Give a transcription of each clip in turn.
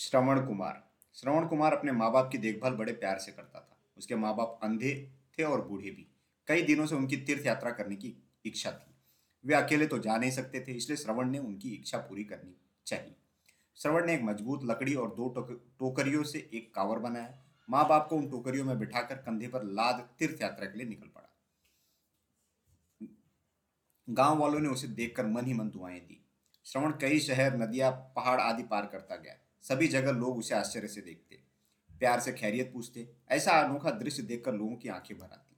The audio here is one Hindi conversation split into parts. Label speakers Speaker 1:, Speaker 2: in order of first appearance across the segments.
Speaker 1: श्रवण कुमार। श्रवण कुमार अपने माँ बाप की देखभाल बड़े प्यार से करता था। उसके माँ बाप अंधे थे और बूढ़े भी। कई दिनों से उनकी तीर्थ यात्रा करने की इच्छा थी। वे अकेले तो जा नहीं सकते थे, इसलिए श्रवण ने उनकी इच्छा पूरी करनी चाहिए। श्रवण ने एक मज़बूत लकड़ी और दो टोकरियों से एक कावर बनाया। माँ बाप को उन टोकरियों में बिठाकर कंधे पर लाद तीर्थ यात्रा के लिए निकल पड़ा। गाँव वालों ने उसे देखकर मन ही मन दुआएँ दी। श्रवण कई शहर, नदियाँ, पहाड़ आदि पार करता गया। सभी जगह लोग उसे आश्चर्य से देखते, प्यार से खैरियत पूछते। ऐसा अनोखा दृश्य देखकर लोगों की आँखें भर आती।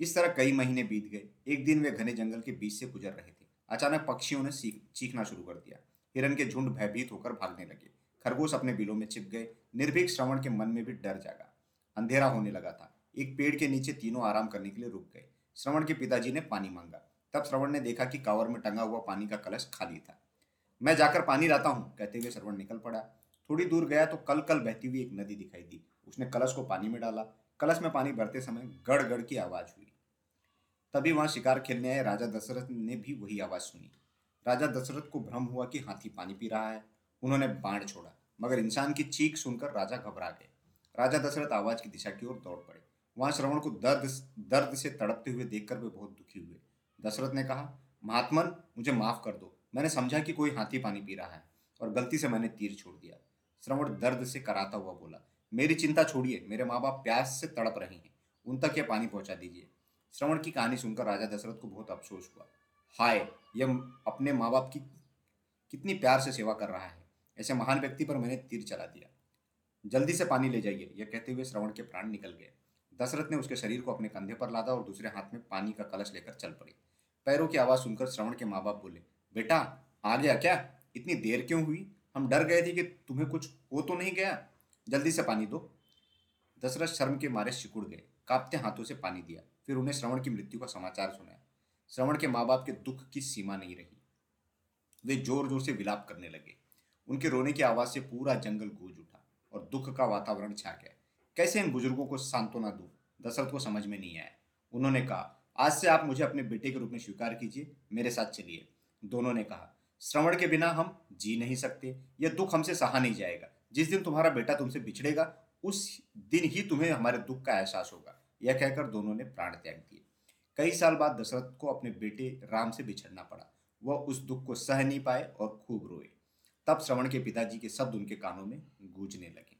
Speaker 1: इस तरह कई महीने बीत गए। एक दिन वे घने जंगल के बीच से गुजर रहे थे। अचानक पक्षियों ने चीखना शुरू कर दिया। हिरन के झुंड भयभीत होकर भागने लगे। खरगोश अपने बिलों में छिप गए। निर्भीक श्रवण के मन में भी डर जागा। अंधेरा होने लगा था। एक पेड़ के नीचे तीनों आराम करने के लिए रुक गए। श्रवण के पिताजी ने पानी मांगा। तब श्रवण ने देखा कि कावर में टंगा हुआ पानी का कलश खाली था। मैं जाकर पानी लाता हूँ, कहते हुए श्रवण निकल पड़ा। थोड़ी दूर गया तो कल कल बहती हुई एक नदी दिखाई दी। उसने कलश को पानी में डाला। कलश में पानी भरते समय गड़ गड़ की आवाज़ हुई। तभी वहाँ शिकार खेलने आए राजा दशरथ ने भी वही आवाज़ सुनी। राजा दशरथ को भ्रम हुआ कि हाथी पानी पी रहा है। उन्होंने बाण छोड़ा, मगर इंसान की चीख सुनकर राजा घबरा गए। राजा दशरथ आवाज़ की दिशा की ओर दौड़ पड़े। वहाँ श्रवण को दर्द दर्द से तड़पते हुए देखकर वे बहुत दुखी हुए। दशरथ ने कहा, महात्मन, मुझे माफ़ कर दो। मैंने समझा कि कोई हाथी पानी पी रहा है और गलती से मैंने तीर छोड़ दिया। श्रवण दर्द से कराता हुआ बोला, मेरी चिंता छोड़िए, मेरे माँ बाप प्यास से तड़प रहे हैं। उन तक यह पानी पहुँचा दीजिए। श्रवण की कहानी सुनकर राजा दशरथ को बहुत अफसोस हुआ। हाय, यह अपने माँ बाप की कितनी प्यार से सेवा कर रहा है। ऐसे महान व्यक्ति पर मैंने तीर चला दिया। जल्दी से पानी ले जाइए। यह कहते हुए श्रवण के प्राण निकल गए। दशरथ ने उसके शरीर को अपने कंधे पर लादा और दूसरे हाथ में पानी का कलश लेकर चल पड़े। पैरों की आवाज़ सुनकर श्रवण के माँ बाप बोले बेटा, आ गया क्या? इतनी देर क्यों हुई? हम डर गए थे कि तुम्हें कुछ हो तो नहीं गया। जल्दी से पानी दो। दशरथ शर्म के मारे सिकुड़ गए। कांपते हाथों से पानी दिया। फिर उन्हें श्रवण की मृत्यु का समाचार सुनाया। श्रवण के माँ बाप के दुख की सीमा नहीं रही। वे ज़ोर ज़ोर से विलाप करने लगे। उनके रोने की आवाज़ से पूरा जंगल गूंज उठा और दुख का वातावरण छा गया। कैसे इन बुज़ुर्गों को सांत्वना दूँ? दशरथ को समझ में नहीं आया। उन्होंने कहा, आज से आप मुझे अपने बेटे के रूप में स्वीकार कीजिए। मेरे साथ चलिए। दोनों ने कहा, श्रवण के बिना हम जी नहीं सकते, यह दुख हमसे सहा नहीं जाएगा। जिस दिन तुम्हारा बेटा तुमसे बिछड़ेगा, उस दिन ही तुम्हें हमारे दुख का एहसास होगा। यह कहकर दोनों ने प्राण त्याग दिए। कई साल बाद दशरथ को अपने बेटे राम से बिछड़ना पड़ा। वह उस दुख को सह नहीं पाए और खूब रोए। तब श्रवण के पिताजी के शब्द उनके कानों में गूंजने लगे।